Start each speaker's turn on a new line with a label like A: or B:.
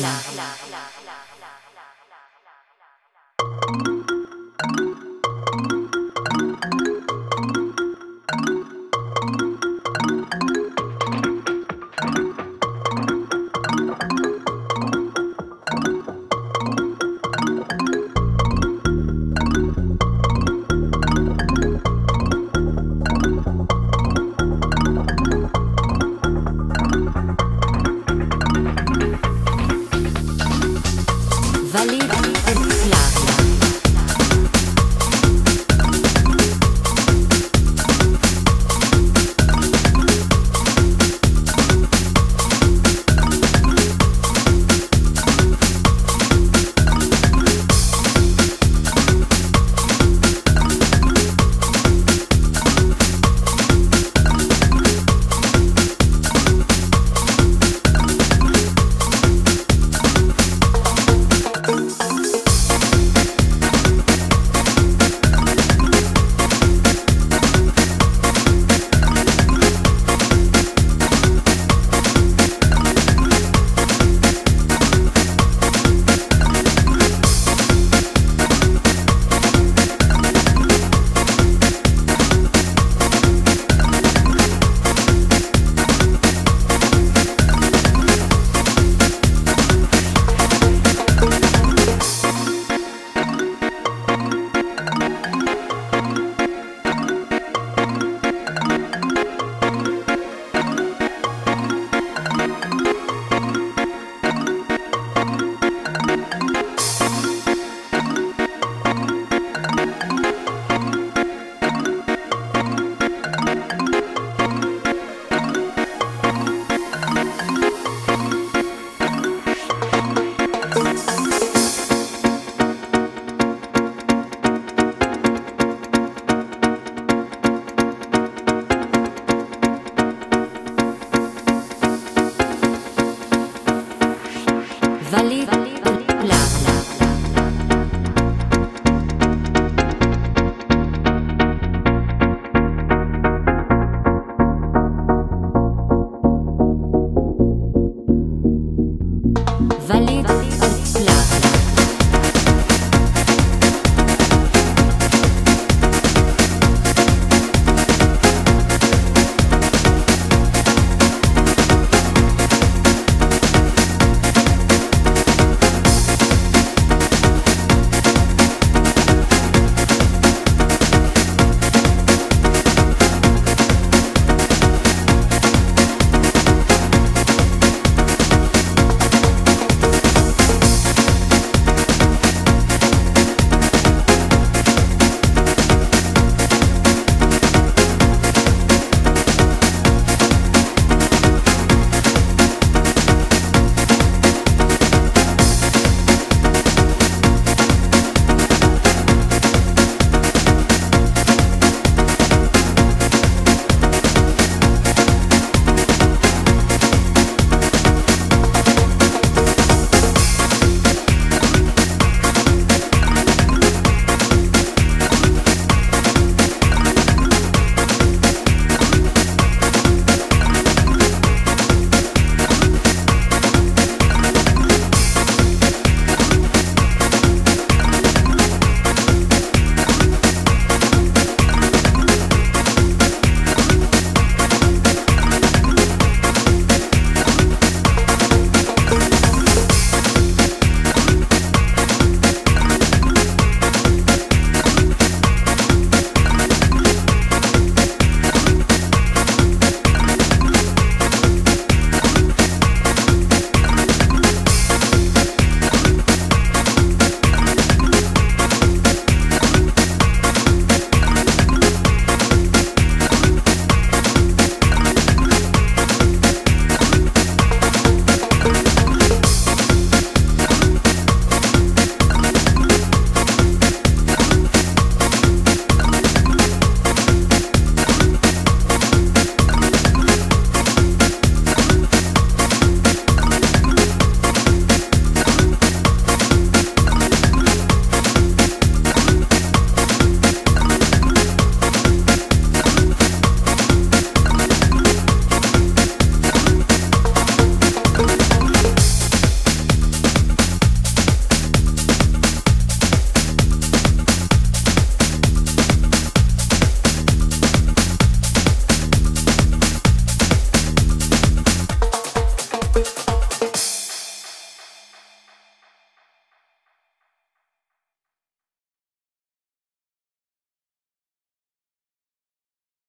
A: là, là, là, là.
B: valide. valía.